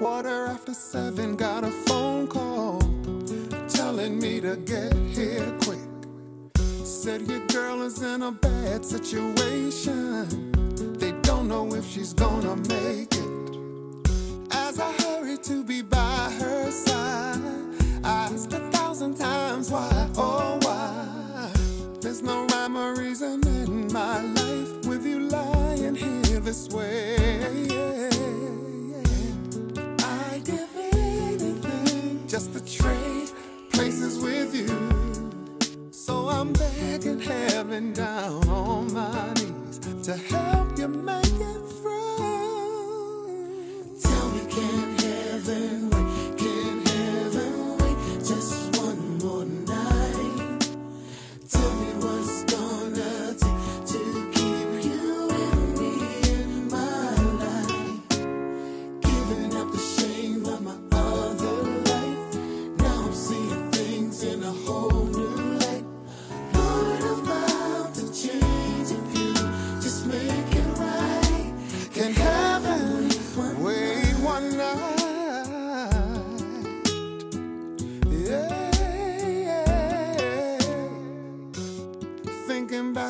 Quarter after seven, got a phone call telling me to get here quick. Said your girl is in a bad situation. They don't know if she's gonna make it. As I hurry to be by her side, I asked a thousand times why, oh why. There's no rhyme or reason in my life with you lying here this way. Just to trade places with you. So I'm begging heaven down on my knees to help you make it through.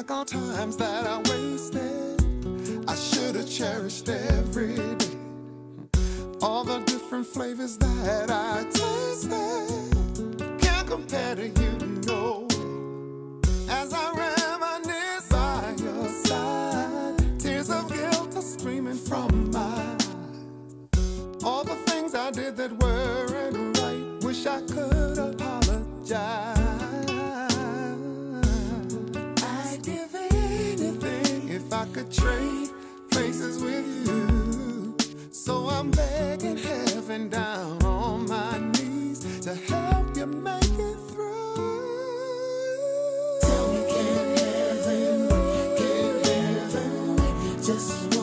Back on times that I wasted, I should have cherished every day. All the different flavors that I tasted can't compare to you, no. As I reminisce by your side, tears of guilt are streaming from my eyes. All the things I did that weren't right, wish I could apologize. Could trade places with you. So I'm begging heaven down on my knees to help you make it through. Tell me, can heaven wait? Can heaven wait just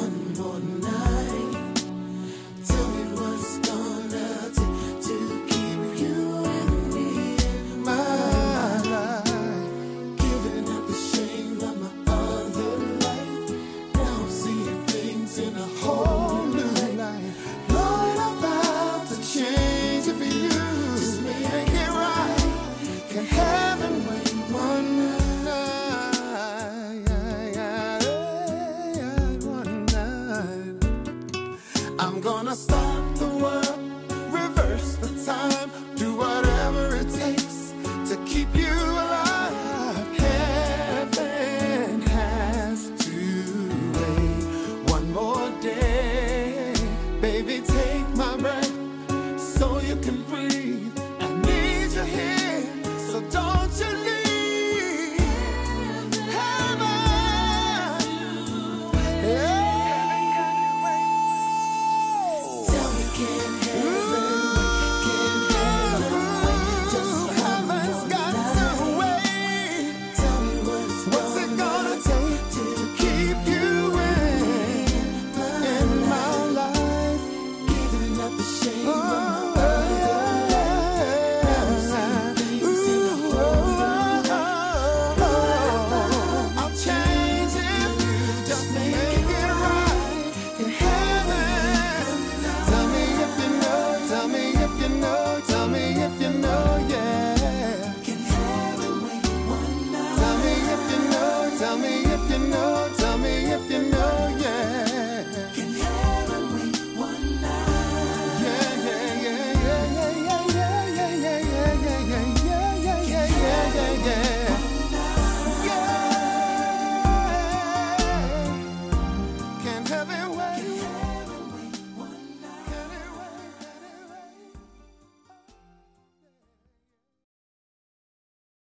gonna stop